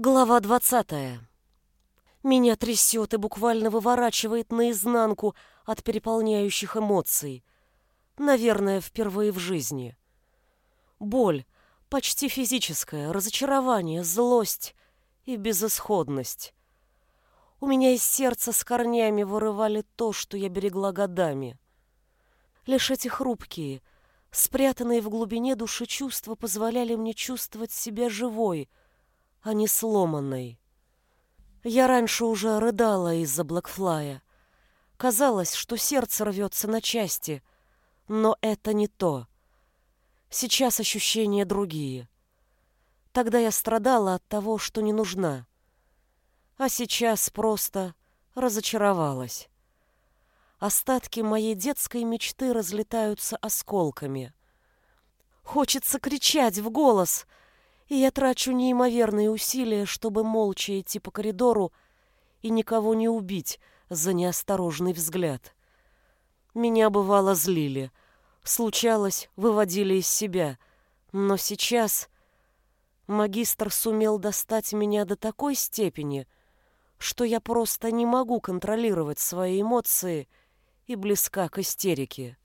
Глава двадцатая. Меня трясет и буквально выворачивает наизнанку от переполняющих эмоций. Наверное, впервые в жизни. Боль, почти физическая, разочарование, злость и безысходность. У меня из сердца с корнями вырывали то, что я берегла годами. Лишь эти хрупкие, спрятанные в глубине души чувства позволяли мне чувствовать себя живой — а не сломанной. Я раньше уже рыдала из-за Блэкфлая. Казалось, что сердце рвется на части, но это не то. Сейчас ощущения другие. Тогда я страдала от того, что не нужна. А сейчас просто разочаровалась. Остатки моей детской мечты разлетаются осколками. Хочется кричать в голос — и я трачу неимоверные усилия, чтобы молча идти по коридору и никого не убить за неосторожный взгляд. Меня бывало злили, случалось, выводили из себя, но сейчас магистр сумел достать меня до такой степени, что я просто не могу контролировать свои эмоции и близка к истерике.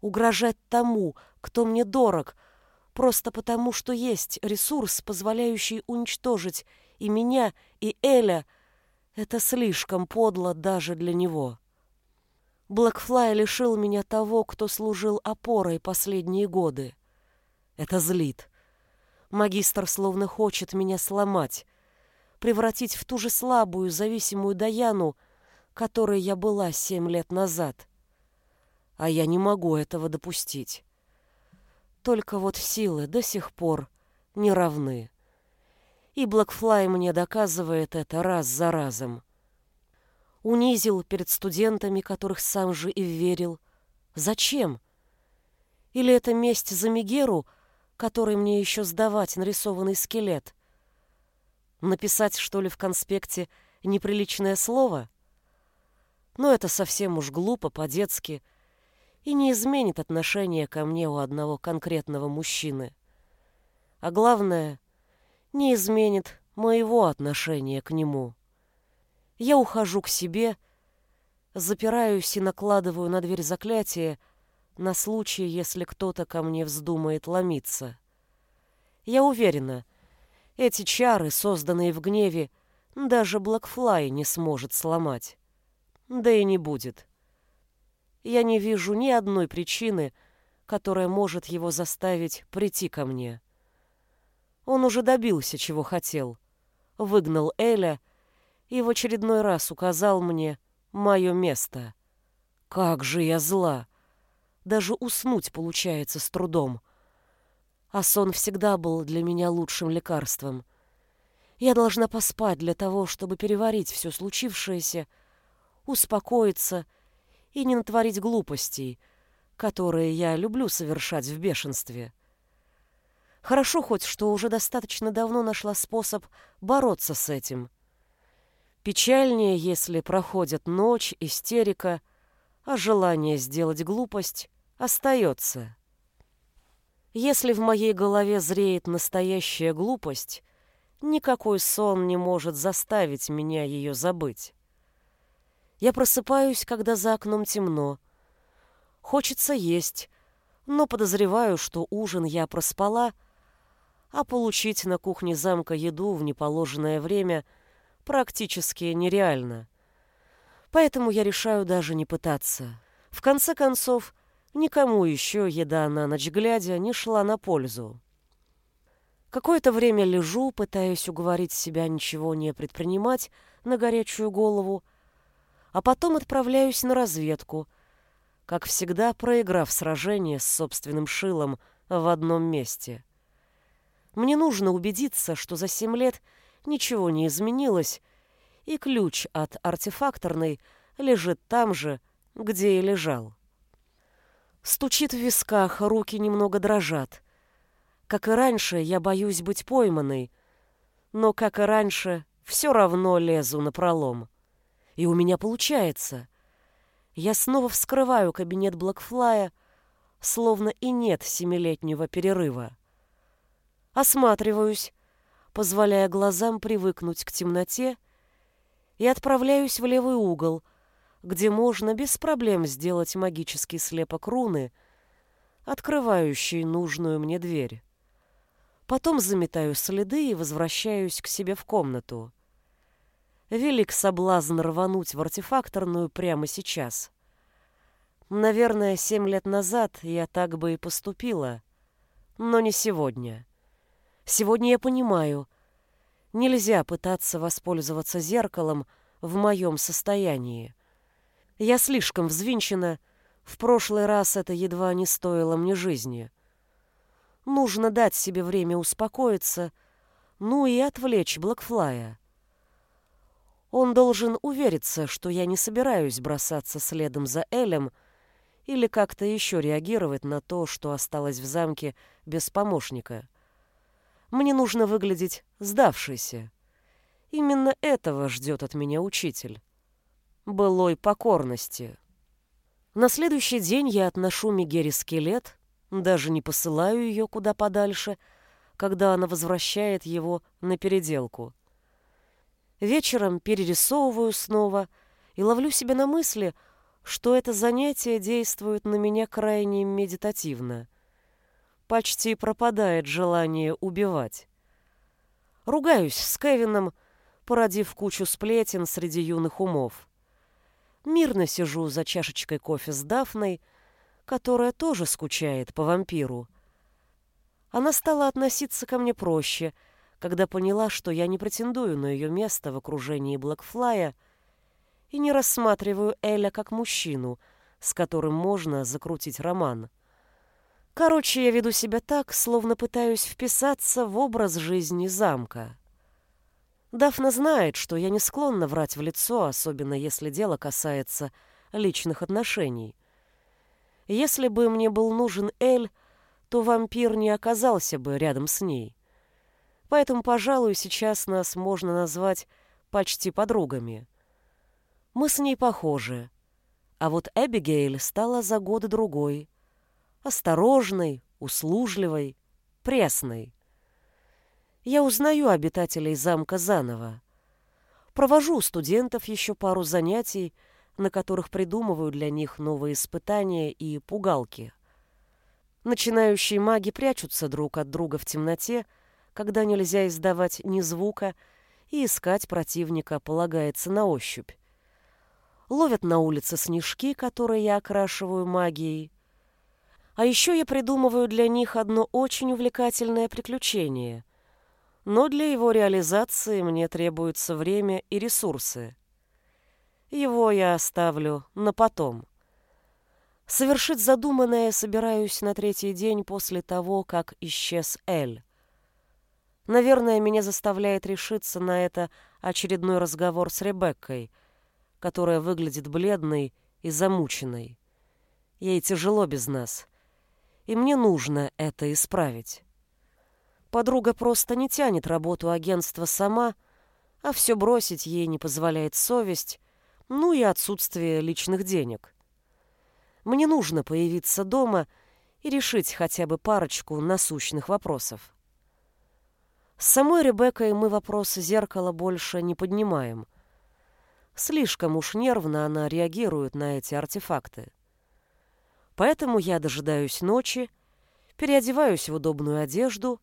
Угрожать тому, кто мне дорог — просто потому, что есть ресурс, позволяющий уничтожить и меня, и Эля, это слишком подло даже для него. Блэкфлай лишил меня того, кто служил опорой последние годы. Это злит. Магистр словно хочет меня сломать, превратить в ту же слабую, зависимую Даяну, которой я была семь лет назад. А я не могу этого допустить. Только вот силы до сих пор не равны. И Блэкфлай мне доказывает это раз за разом. Унизил перед студентами, которых сам же и верил. Зачем? Или это месть за Мегеру, который мне еще сдавать нарисованный скелет? Написать, что ли, в конспекте неприличное слово? Но это совсем уж глупо, по-детски — и не изменит отношение ко мне у одного конкретного мужчины. А главное, не изменит моего отношения к нему. Я ухожу к себе, запираюсь и накладываю на дверь заклятие на случай, если кто-то ко мне вздумает ломиться. Я уверена, эти чары, созданные в гневе, даже Блэкфлай не сможет сломать. Да и не будет. Я не вижу ни одной причины, которая может его заставить прийти ко мне. Он уже добился, чего хотел. Выгнал Эля и в очередной раз указал мне мое место. Как же я зла! Даже уснуть получается с трудом. А сон всегда был для меня лучшим лекарством. Я должна поспать для того, чтобы переварить все случившееся, успокоиться и и не натворить глупостей, которые я люблю совершать в бешенстве. Хорошо хоть, что уже достаточно давно нашла способ бороться с этим. Печальнее, если проходит ночь, истерика, а желание сделать глупость остается. Если в моей голове зреет настоящая глупость, никакой сон не может заставить меня ее забыть. Я просыпаюсь, когда за окном темно. Хочется есть, но подозреваю, что ужин я проспала, а получить на кухне замка еду в неположенное время практически нереально. Поэтому я решаю даже не пытаться. В конце концов, никому еще еда на ночь глядя не шла на пользу. Какое-то время лежу, пытаясь уговорить себя ничего не предпринимать на горячую голову, а потом отправляюсь на разведку, как всегда проиграв сражение с собственным шилом в одном месте. Мне нужно убедиться, что за семь лет ничего не изменилось, и ключ от артефакторной лежит там же, где и лежал. Стучит в висках, руки немного дрожат. Как и раньше, я боюсь быть пойманной, но, как и раньше, все равно лезу на пролом. И у меня получается. Я снова вскрываю кабинет Блэкфлая, словно и нет семилетнего перерыва. Осматриваюсь, позволяя глазам привыкнуть к темноте, и отправляюсь в левый угол, где можно без проблем сделать магический слепок руны, открывающий нужную мне дверь. Потом заметаю следы и возвращаюсь к себе в комнату. Велик соблазн рвануть в артефакторную прямо сейчас. Наверное, семь лет назад я так бы и поступила, но не сегодня. Сегодня я понимаю, нельзя пытаться воспользоваться зеркалом в моем состоянии. Я слишком взвинчена, в прошлый раз это едва не стоило мне жизни. Нужно дать себе время успокоиться, ну и отвлечь Блэкфлая. Он должен увериться, что я не собираюсь бросаться следом за Элем или как-то еще реагировать на то, что осталось в замке без помощника. Мне нужно выглядеть сдавшейся. Именно этого ждет от меня учитель. Былой покорности. На следующий день я отношу Мегере скелет, даже не посылаю ее куда подальше, когда она возвращает его на переделку. Вечером перерисовываю снова и ловлю себя на мысли, что это занятие действует на меня крайне медитативно. Почти пропадает желание убивать. Ругаюсь с Кевином, породив кучу сплетен среди юных умов. Мирно сижу за чашечкой кофе с Дафной, которая тоже скучает по вампиру. Она стала относиться ко мне проще — когда поняла, что я не претендую на ее место в окружении Блэкфлая и не рассматриваю Эля как мужчину, с которым можно закрутить роман. Короче, я веду себя так, словно пытаюсь вписаться в образ жизни замка. Дафна знает, что я не склонна врать в лицо, особенно если дело касается личных отношений. Если бы мне был нужен Эль, то вампир не оказался бы рядом с ней. Поэтому, пожалуй, сейчас нас можно назвать почти подругами. Мы с ней похожи. А вот Эбигейль стала за годы другой. Осторожной, услужливой, пресной. Я узнаю обитателей замка заново. Провожу у студентов еще пару занятий, на которых придумываю для них новые испытания и пугалки. Начинающие маги прячутся друг от друга в темноте, когда нельзя издавать ни звука, и искать противника полагается на ощупь. Ловят на улице снежки, которые я окрашиваю магией. А еще я придумываю для них одно очень увлекательное приключение. Но для его реализации мне требуется время и ресурсы. Его я оставлю на потом. Совершить задуманное собираюсь на третий день после того, как исчез Эль. Наверное, меня заставляет решиться на это очередной разговор с Ребеккой, которая выглядит бледной и замученной. Ей тяжело без нас, и мне нужно это исправить. Подруга просто не тянет работу агентства сама, а все бросить ей не позволяет совесть, ну и отсутствие личных денег. Мне нужно появиться дома и решить хотя бы парочку насущных вопросов. С самой Ребеккой мы вопросы зеркала больше не поднимаем. Слишком уж нервно она реагирует на эти артефакты. Поэтому я дожидаюсь ночи, переодеваюсь в удобную одежду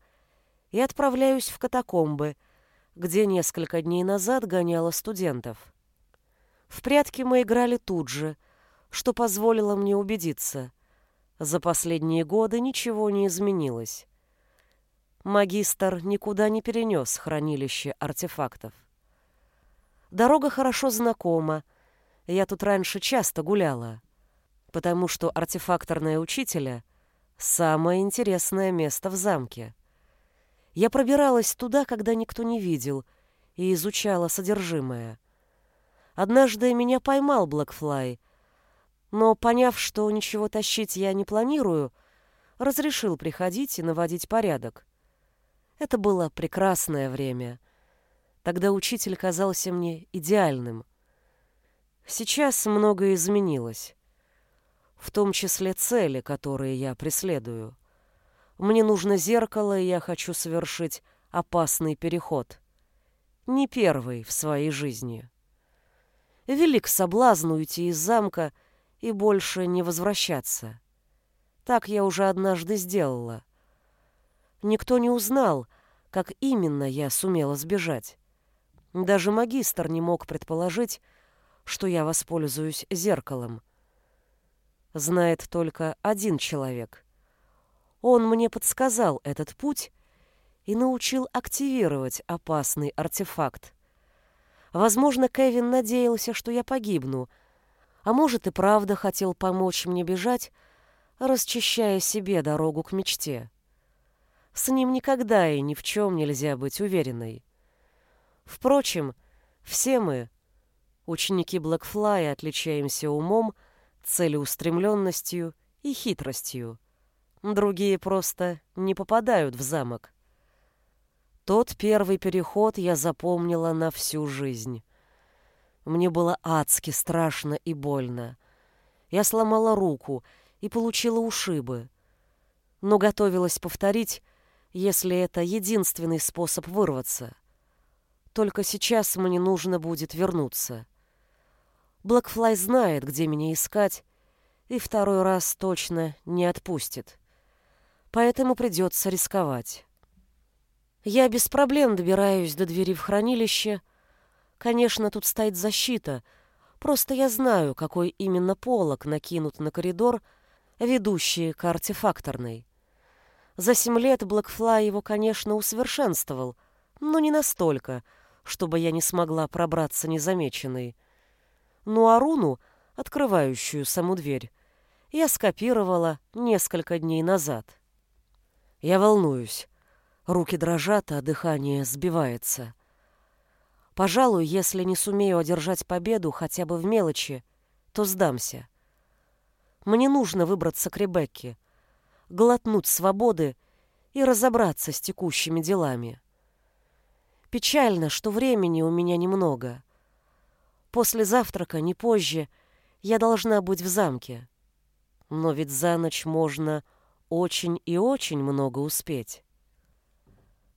и отправляюсь в катакомбы, где несколько дней назад гоняла студентов. В прятки мы играли тут же, что позволило мне убедиться. За последние годы ничего не изменилось магистр никуда не перенес хранилище артефактов. Дорога хорошо знакома, я тут раньше часто гуляла, потому что артефакторная учителя — самое интересное место в замке. Я пробиралась туда, когда никто не видел, и изучала содержимое. Однажды меня поймал Блэкфлай, но, поняв, что ничего тащить я не планирую, разрешил приходить и наводить порядок. Это было прекрасное время. Тогда учитель казался мне идеальным. Сейчас многое изменилось. В том числе цели, которые я преследую. Мне нужно зеркало, и я хочу совершить опасный переход. Не первый в своей жизни. Велик соблазн уйти из замка и больше не возвращаться. Так я уже однажды сделала. Никто не узнал, как именно я сумела сбежать. Даже магистр не мог предположить, что я воспользуюсь зеркалом. Знает только один человек. Он мне подсказал этот путь и научил активировать опасный артефакт. Возможно, Кевин надеялся, что я погибну, а может и правда хотел помочь мне бежать, расчищая себе дорогу к мечте. С ним никогда и ни в чем нельзя быть уверенной. Впрочем, все мы, ученики Блэкфлая, отличаемся умом, целеустремленностью и хитростью. Другие просто не попадают в замок. Тот первый переход я запомнила на всю жизнь. Мне было адски страшно и больно. Я сломала руку и получила ушибы. Но готовилась повторить, если это единственный способ вырваться. Только сейчас мне нужно будет вернуться. Блэкфлай знает, где меня искать, и второй раз точно не отпустит. Поэтому придется рисковать. Я без проблем добираюсь до двери в хранилище. Конечно, тут стоит защита, просто я знаю, какой именно полог накинут на коридор, ведущий к артефакторной. За семь лет Блэкфлай его, конечно, усовершенствовал, но не настолько, чтобы я не смогла пробраться незамеченной. Ну а руну, открывающую саму дверь, я скопировала несколько дней назад. Я волнуюсь. Руки дрожат, а дыхание сбивается. Пожалуй, если не сумею одержать победу хотя бы в мелочи, то сдамся. Мне нужно выбраться к Ребекке, глотнуть свободы и разобраться с текущими делами. Печально, что времени у меня немного. После завтрака, не позже, я должна быть в замке. Но ведь за ночь можно очень и очень много успеть.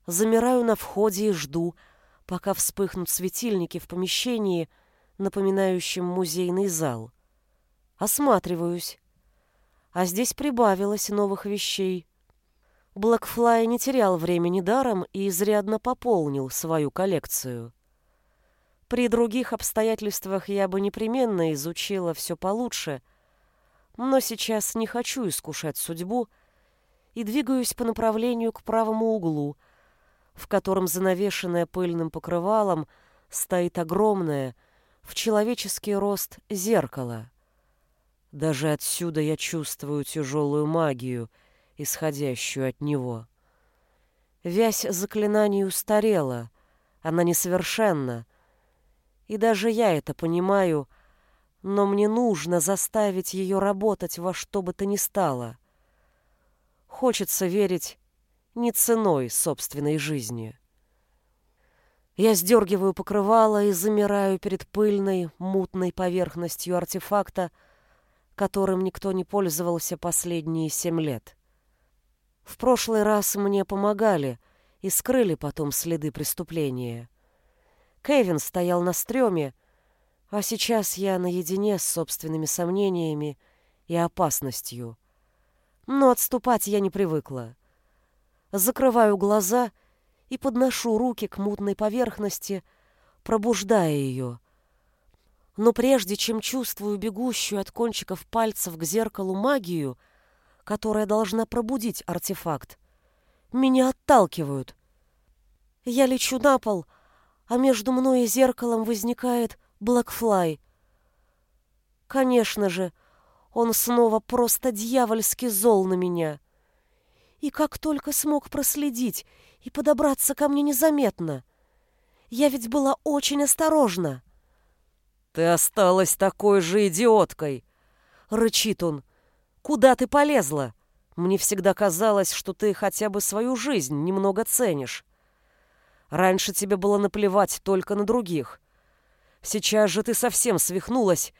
Замираю на входе и жду, пока вспыхнут светильники в помещении, напоминающем музейный зал. Осматриваюсь а здесь прибавилось новых вещей. Блэкфлай не терял времени даром и изрядно пополнил свою коллекцию. При других обстоятельствах я бы непременно изучила все получше, но сейчас не хочу искушать судьбу и двигаюсь по направлению к правому углу, в котором занавешенное пыльным покрывалом стоит огромное, в человеческий рост зеркало. Даже отсюда я чувствую тяжелую магию, исходящую от него. Вязь заклинаний устарела, она несовершенна. И даже я это понимаю, но мне нужно заставить ее работать во что бы то ни стало. Хочется верить не ценой собственной жизни. Я сдергиваю покрывало и замираю перед пыльной, мутной поверхностью артефакта, которым никто не пользовался последние семь лет. В прошлый раз мне помогали и скрыли потом следы преступления. Кевин стоял на стреме, а сейчас я наедине с собственными сомнениями и опасностью. Но отступать я не привыкла. Закрываю глаза и подношу руки к мутной поверхности, пробуждая ее — но прежде чем чувствую бегущую от кончиков пальцев к зеркалу магию, которая должна пробудить артефакт, меня отталкивают. Я лечу на пол, а между мной и зеркалом возникает Блэкфлай. Конечно же, он снова просто дьявольски зол на меня. И как только смог проследить и подобраться ко мне незаметно. Я ведь была очень осторожна. «Ты осталась такой же идиоткой!» — рычит он. «Куда ты полезла? Мне всегда казалось, что ты хотя бы свою жизнь немного ценишь. Раньше тебе было наплевать только на других. Сейчас же ты совсем свихнулась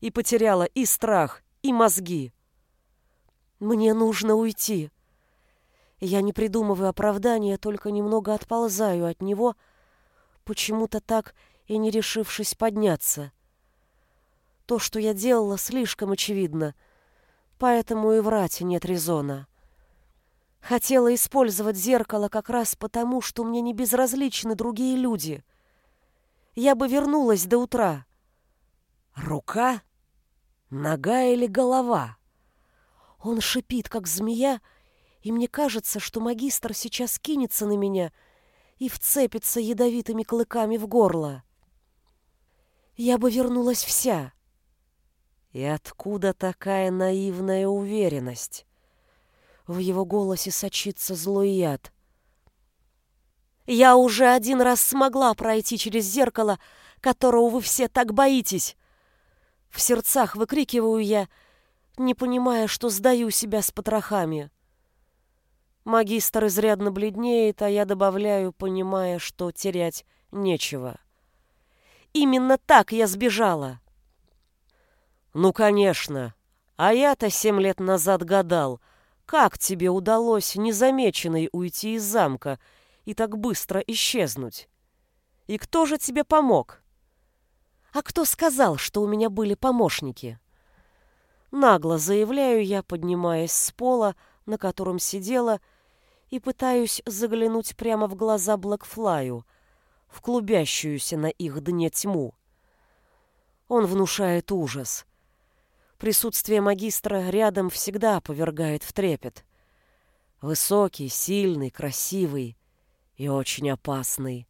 и потеряла и страх, и мозги. Мне нужно уйти. Я не придумываю оправдания, только немного отползаю от него, почему-то так и не решившись подняться. То, что я делала, слишком очевидно, поэтому и врать нет резона. Хотела использовать зеркало как раз потому, что мне не безразличны другие люди. Я бы вернулась до утра. Рука? Нога или голова? Он шипит, как змея, и мне кажется, что магистр сейчас кинется на меня и вцепится ядовитыми клыками в горло. Я бы вернулась вся. И откуда такая наивная уверенность? В его голосе сочится злой яд. «Я уже один раз смогла пройти через зеркало, которого вы все так боитесь!» В сердцах выкрикиваю я, не понимая, что сдаю себя с потрохами. Магистр изрядно бледнеет, а я добавляю, понимая, что терять нечего. Именно так я сбежала. Ну, конечно. А я-то семь лет назад гадал — как тебе удалось незамеченной уйти из замка и так быстро исчезнуть? И кто же тебе помог? А кто сказал, что у меня были помощники? Нагло заявляю я, поднимаясь с пола, на котором сидела, и пытаюсь заглянуть прямо в глаза Блэкфлаю, в клубящуюся на их дне тьму. Он внушает ужас — Присутствие магистра рядом всегда повергает в трепет. Высокий, сильный, красивый и очень опасный.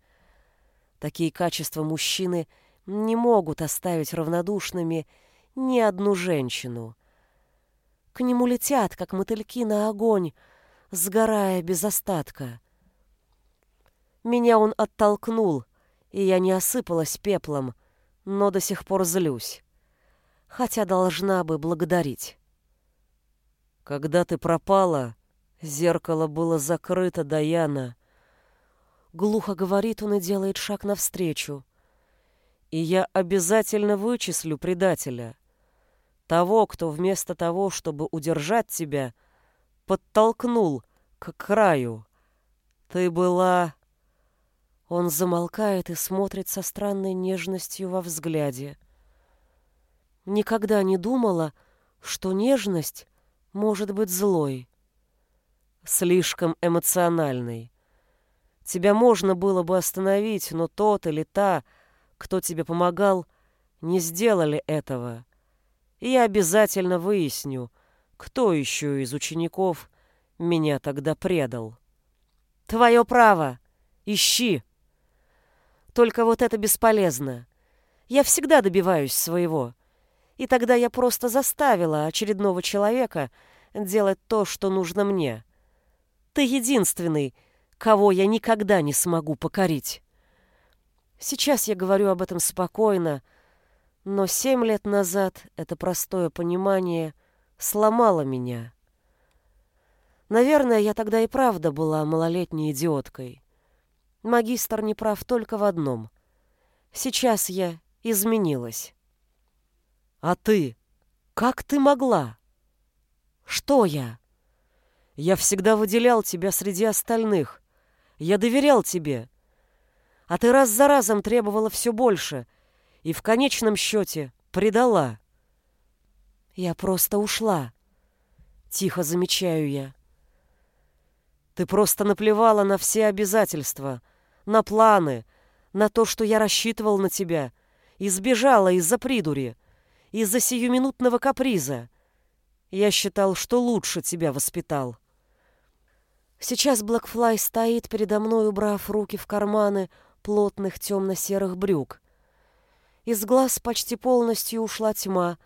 Такие качества мужчины не могут оставить равнодушными ни одну женщину. К нему летят, как мотыльки на огонь, сгорая без остатка. Меня он оттолкнул, и я не осыпалась пеплом, но до сих пор злюсь хотя должна бы благодарить. Когда ты пропала, зеркало было закрыто, Даяна. Глухо говорит он и делает шаг навстречу. И я обязательно вычислю предателя. Того, кто вместо того, чтобы удержать тебя, подтолкнул к краю. Ты была... Он замолкает и смотрит со странной нежностью во взгляде. Никогда не думала, что нежность может быть злой. Слишком эмоциональной. Тебя можно было бы остановить, но тот или та, кто тебе помогал, не сделали этого. И я обязательно выясню, кто еще из учеников меня тогда предал. Твое право. Ищи. Только вот это бесполезно. Я всегда добиваюсь своего. И тогда я просто заставила очередного человека делать то, что нужно мне. Ты единственный, кого я никогда не смогу покорить. Сейчас я говорю об этом спокойно, но семь лет назад это простое понимание сломало меня. Наверное, я тогда и правда была малолетней идиоткой. Магистр не прав только в одном. Сейчас я изменилась. А ты? Как ты могла? Что я? Я всегда выделял тебя среди остальных. Я доверял тебе. А ты раз за разом требовала все больше и в конечном счете предала. Я просто ушла. Тихо замечаю я. Ты просто наплевала на все обязательства, на планы, на то, что я рассчитывал на тебя, и сбежала из-за придури из-за сиюминутного каприза. Я считал, что лучше тебя воспитал. Сейчас Блэкфлай стоит передо мной, убрав руки в карманы плотных темно-серых брюк. Из глаз почти полностью ушла тьма,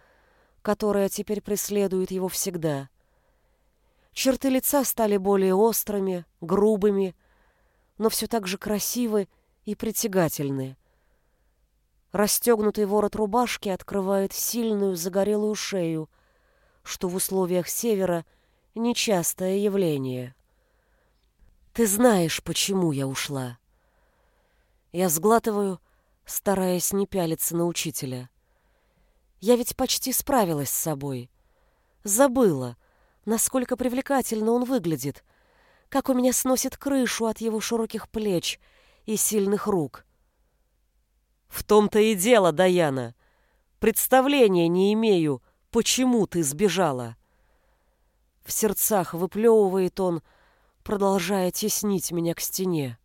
которая теперь преследует его всегда. Черты лица стали более острыми, грубыми, но все так же красивы и притягательны. Расстегнутый ворот рубашки открывает сильную загорелую шею, что в условиях севера нечастое явление. Ты знаешь, почему я ушла. Я сглатываю, стараясь не пялиться на учителя. Я ведь почти справилась с собой. Забыла, насколько привлекательно он выглядит, как у меня сносит крышу от его широких плеч и сильных рук. В том-то и дело, Даяна. Представления не имею, почему ты сбежала. В сердцах выплевывает он, продолжая теснить меня к стене.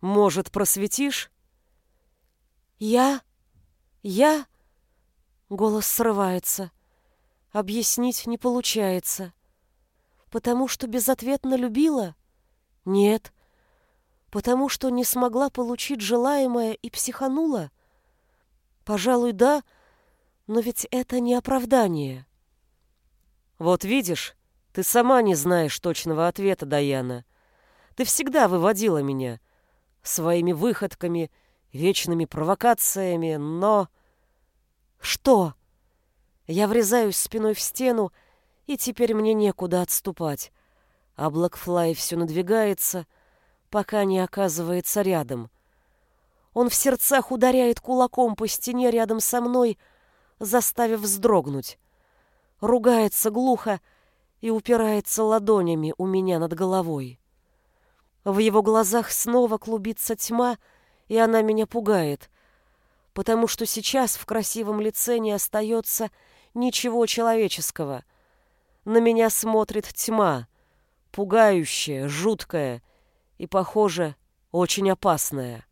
Может, просветишь? Я? Я? Голос срывается. Объяснить не получается. Потому что безответно любила? Нет. Потому что не смогла получить желаемое и психанула? Пожалуй, да, но ведь это не оправдание. Вот видишь, ты сама не знаешь точного ответа, Даяна. Ты всегда выводила меня своими выходками, вечными провокациями, но... Что? Я врезаюсь спиной в стену, и теперь мне некуда отступать. А Блэкфлай все надвигается, пока не оказывается рядом. Он в сердцах ударяет кулаком по стене рядом со мной, заставив вздрогнуть. Ругается глухо и упирается ладонями у меня над головой. В его глазах снова клубится тьма, и она меня пугает, потому что сейчас в красивом лице не остается ничего человеческого. На меня смотрит тьма, пугающая, жуткая и, похоже, очень опасная.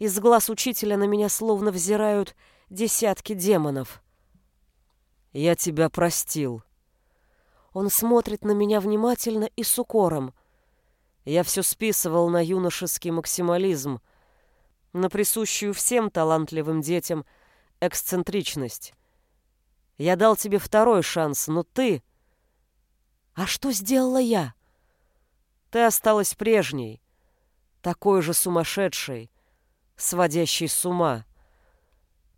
Из глаз учителя на меня словно взирают десятки демонов. «Я тебя простил». Он смотрит на меня внимательно и с укором. Я все списывал на юношеский максимализм, на присущую всем талантливым детям эксцентричность. Я дал тебе второй шанс, но ты... А что сделала я? Ты осталась прежней, такой же сумасшедшей, сводящей с ума.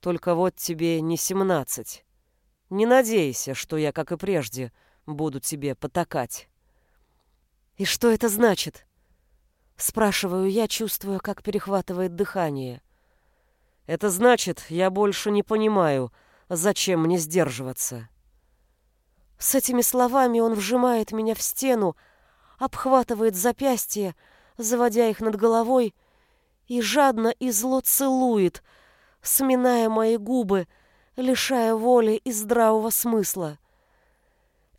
Только вот тебе не семнадцать. Не надейся, что я, как и прежде, буду тебе потакать. И что это значит? Спрашиваю я, чувствуя, как перехватывает дыхание. Это значит, я больше не понимаю, Зачем мне сдерживаться? С этими словами он вжимает меня в стену, обхватывает запястья, заводя их над головой, и жадно и зло целует, сминая мои губы, лишая воли и здравого смысла.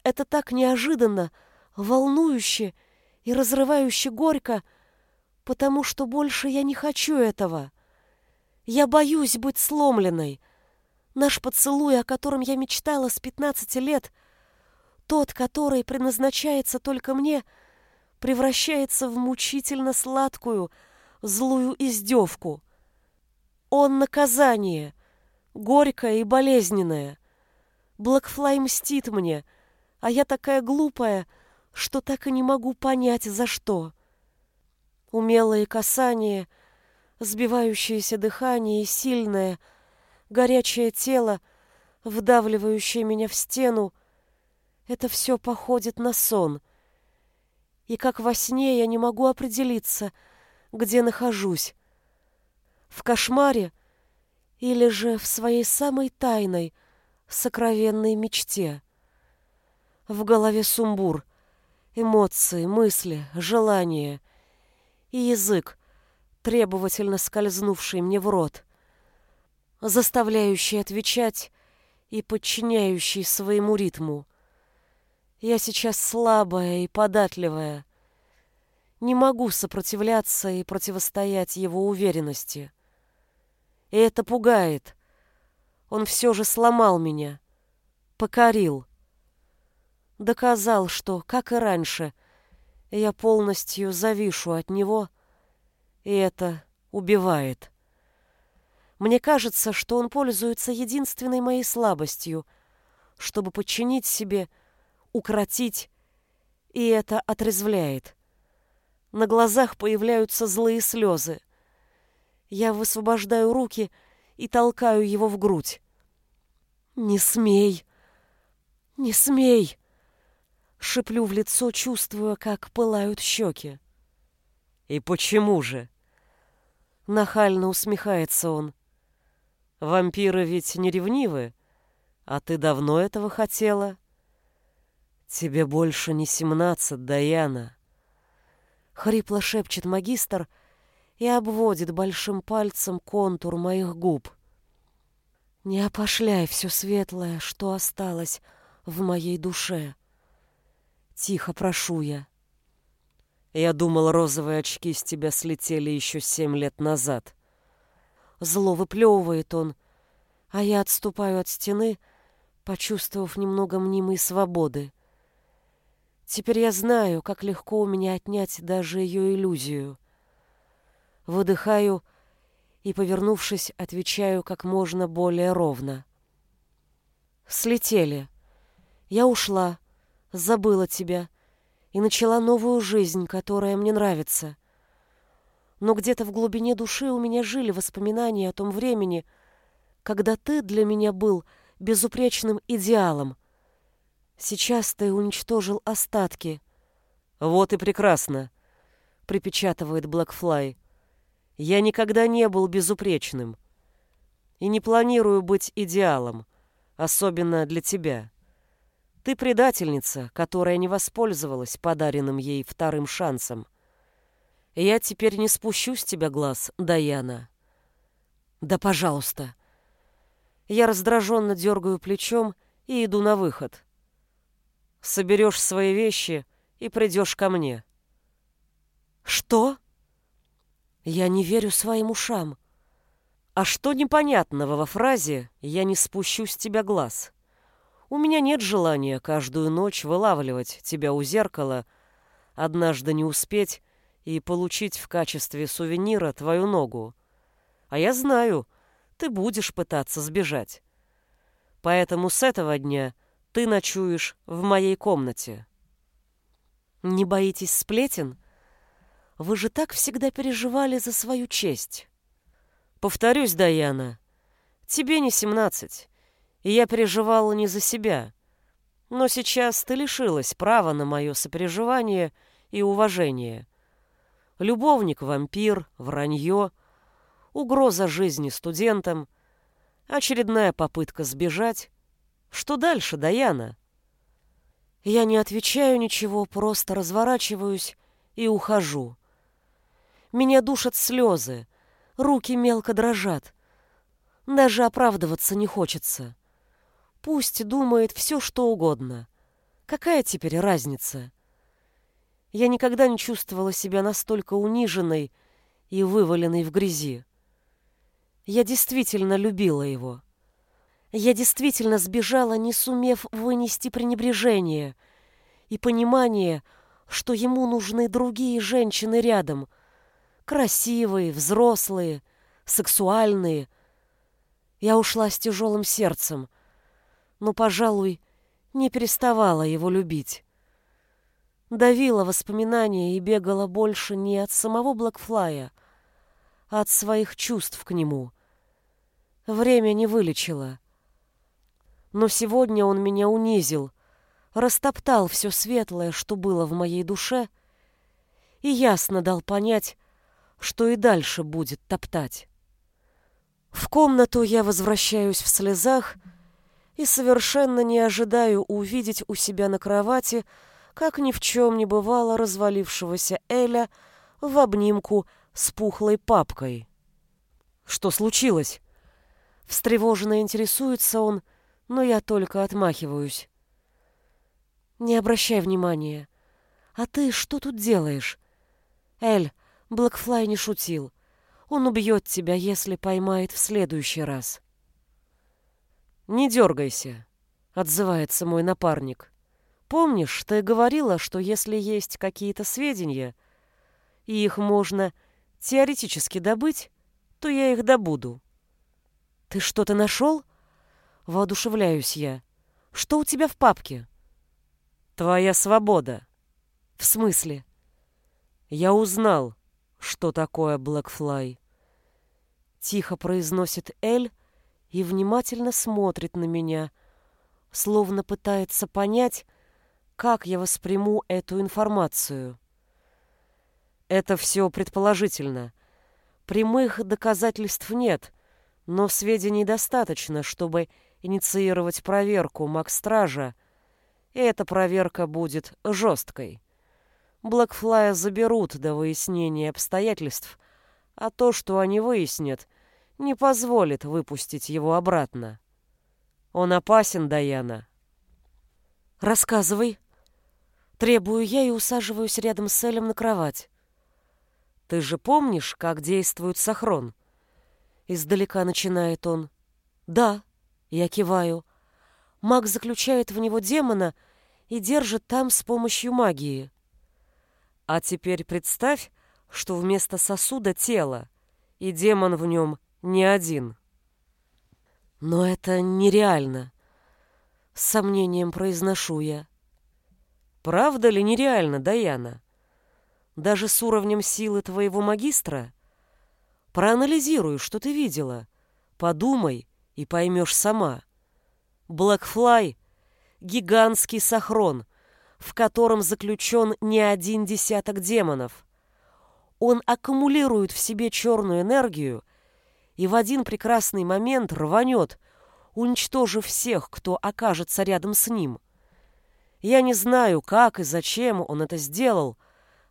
Это так неожиданно, волнующе и разрывающе горько, потому что больше я не хочу этого. Я боюсь быть сломленной, Наш поцелуй, о котором я мечтала с пятнадцати лет, тот, который предназначается только мне, превращается в мучительно сладкую, злую издевку. Он наказание, горькое и болезненное. Блэкфлай мстит мне, а я такая глупая, что так и не могу понять, за что. Умелые касания, сбивающееся дыхание и сильное — горячее тело, вдавливающее меня в стену, это все походит на сон. И как во сне я не могу определиться, где нахожусь. В кошмаре или же в своей самой тайной, сокровенной мечте. В голове сумбур, эмоции, мысли, желания и язык, требовательно скользнувший мне в рот заставляющий отвечать и подчиняющий своему ритму. Я сейчас слабая и податливая. Не могу сопротивляться и противостоять его уверенности. И это пугает. Он все же сломал меня, покорил. Доказал, что, как и раньше, я полностью завишу от него, и это убивает. Мне кажется, что он пользуется единственной моей слабостью, чтобы подчинить себе, укротить, и это отрезвляет. На глазах появляются злые слезы. Я высвобождаю руки и толкаю его в грудь. «Не смей! Не смей!» Шиплю в лицо, чувствуя, как пылают щеки. «И почему же?» Нахально усмехается он. Вампиры ведь не ревнивы, а ты давно этого хотела. Тебе больше не семнадцать, Даяна. Хрипло шепчет магистр и обводит большим пальцем контур моих губ. Не опошляй все светлое, что осталось в моей душе. Тихо прошу я. Я думал, розовые очки с тебя слетели еще семь лет назад. Зло выплевывает он, а я отступаю от стены, почувствовав немного мнимой свободы. Теперь я знаю, как легко у меня отнять даже ее иллюзию. Выдыхаю и, повернувшись, отвечаю как можно более ровно. Слетели. Я ушла, забыла тебя и начала новую жизнь, которая мне нравится. Но где-то в глубине души у меня жили воспоминания о том времени, когда ты для меня был безупречным идеалом — Сейчас ты уничтожил остатки. Вот и прекрасно, припечатывает Блэкфлай. Я никогда не был безупречным. И не планирую быть идеалом, особенно для тебя. Ты предательница, которая не воспользовалась подаренным ей вторым шансом. Я теперь не спущу с тебя глаз, Даяна. Да, пожалуйста. Я раздраженно дергаю плечом и иду на выход соберешь свои вещи и придешь ко мне». «Что?» Я не верю своим ушам. А что непонятного во фразе «я не спущу с тебя глаз»? У меня нет желания каждую ночь вылавливать тебя у зеркала, однажды не успеть и получить в качестве сувенира твою ногу. А я знаю, ты будешь пытаться сбежать. Поэтому с этого дня — ты ночуешь в моей комнате. Не боитесь сплетен? Вы же так всегда переживали за свою честь. Повторюсь, Даяна, тебе не семнадцать, и я переживала не за себя. Но сейчас ты лишилась права на мое сопереживание и уважение. Любовник-вампир, вранье, угроза жизни студентам, очередная попытка сбежать, что дальше, Даяна? Я не отвечаю ничего, просто разворачиваюсь и ухожу. Меня душат слезы, руки мелко дрожат. Даже оправдываться не хочется. Пусть думает все, что угодно. Какая теперь разница? Я никогда не чувствовала себя настолько униженной и вываленной в грязи. Я действительно любила его. Я действительно сбежала, не сумев вынести пренебрежение и понимание, что ему нужны другие женщины рядом. Красивые, взрослые, сексуальные. Я ушла с тяжелым сердцем, но, пожалуй, не переставала его любить. Давила воспоминания и бегала больше не от самого Блэкфлая, а от своих чувств к нему. Время не вылечило. Но сегодня он меня унизил, растоптал все светлое, что было в моей душе, и ясно дал понять, что и дальше будет топтать. В комнату я возвращаюсь в слезах и совершенно не ожидаю увидеть у себя на кровати, как ни в чем не бывало развалившегося Эля в обнимку с пухлой папкой. Что случилось? Встревоженно интересуется он, — но я только отмахиваюсь. Не обращай внимания. А ты что тут делаешь? Эль, Блэкфлай не шутил. Он убьет тебя, если поймает в следующий раз. Не дергайся, отзывается мой напарник. Помнишь, ты говорила, что если есть какие-то сведения, и их можно теоретически добыть, то я их добуду. Ты что-то нашел? — Воодушевляюсь я. Что у тебя в папке? Твоя свобода. В смысле? Я узнал, что такое Блэкфлай. Тихо произносит Эль и внимательно смотрит на меня, словно пытается понять, как я восприму эту информацию. Это все предположительно. Прямых доказательств нет, но сведений достаточно, чтобы инициировать проверку Макстража и эта проверка будет жесткой. Блэкфлая заберут до выяснения обстоятельств, а то, что они выяснят, не позволит выпустить его обратно. Он опасен, Даяна. Рассказывай. Требую я и усаживаюсь рядом с Элем на кровать. Ты же помнишь, как действует Сахрон? Издалека начинает он. Да, я киваю. Маг заключает в него демона и держит там с помощью магии. А теперь представь, что вместо сосуда тело, и демон в нем не один. Но это нереально. С сомнением произношу я. Правда ли нереально, Даяна? Даже с уровнем силы твоего магистра? Проанализируй, что ты видела. Подумай и поймешь сама. Блэкфлай — гигантский сахрон, в котором заключен не один десяток демонов. Он аккумулирует в себе черную энергию и в один прекрасный момент рванет, уничтожив всех, кто окажется рядом с ним. Я не знаю, как и зачем он это сделал,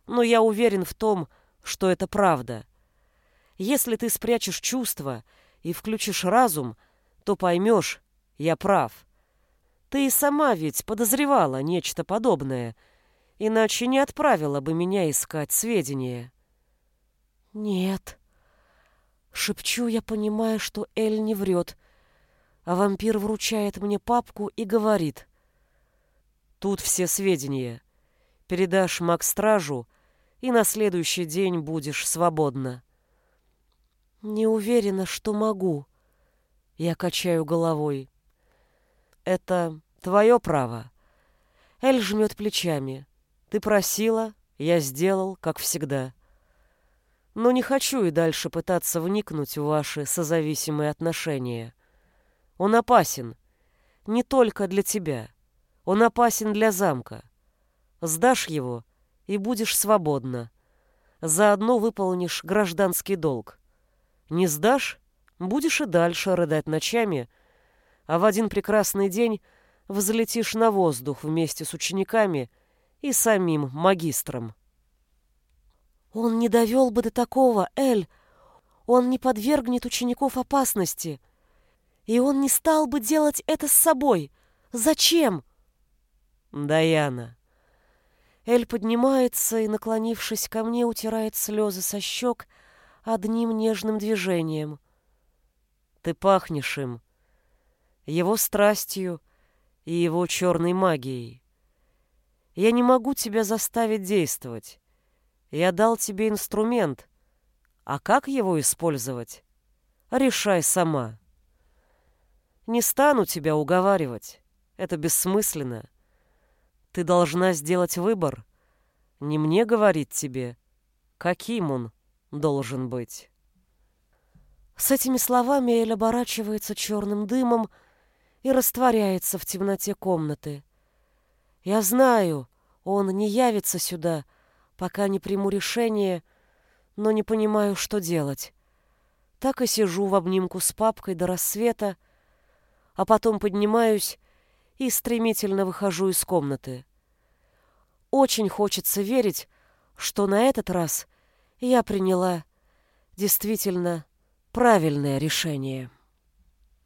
но я уверен в том, что это правда. Если ты спрячешь чувства и включишь разум, то поймешь, я прав. Ты и сама ведь подозревала нечто подобное, иначе не отправила бы меня искать сведения. Нет. Шепчу я, понимая, что Эль не врет, а вампир вручает мне папку и говорит. Тут все сведения. Передашь маг-стражу, и на следующий день будешь свободна. Не уверена, что могу. Я качаю головой. Это твое право. Эль жмет плечами. Ты просила, я сделал, как всегда. Но не хочу и дальше пытаться вникнуть в ваши созависимые отношения. Он опасен. Не только для тебя. Он опасен для замка. Сдашь его, и будешь свободна. Заодно выполнишь гражданский долг. Не сдашь, будешь и дальше рыдать ночами, а в один прекрасный день взлетишь на воздух вместе с учениками и самим магистром. Он не довел бы до такого, Эль. Он не подвергнет учеников опасности. И он не стал бы делать это с собой. Зачем? Даяна. Эль поднимается и, наклонившись ко мне, утирает слезы со щек одним нежным движением. Ты пахнешь им, его страстью и его черной магией. Я не могу тебя заставить действовать. Я дал тебе инструмент, а как его использовать? Решай сама. Не стану тебя уговаривать. Это бессмысленно. Ты должна сделать выбор. Не мне говорить тебе, каким он должен быть. С этими словами Эль оборачивается черным дымом, и растворяется в темноте комнаты. Я знаю, он не явится сюда, пока не приму решение, но не понимаю, что делать. Так и сижу в обнимку с папкой до рассвета, а потом поднимаюсь и стремительно выхожу из комнаты. Очень хочется верить, что на этот раз я приняла действительно правильное решение.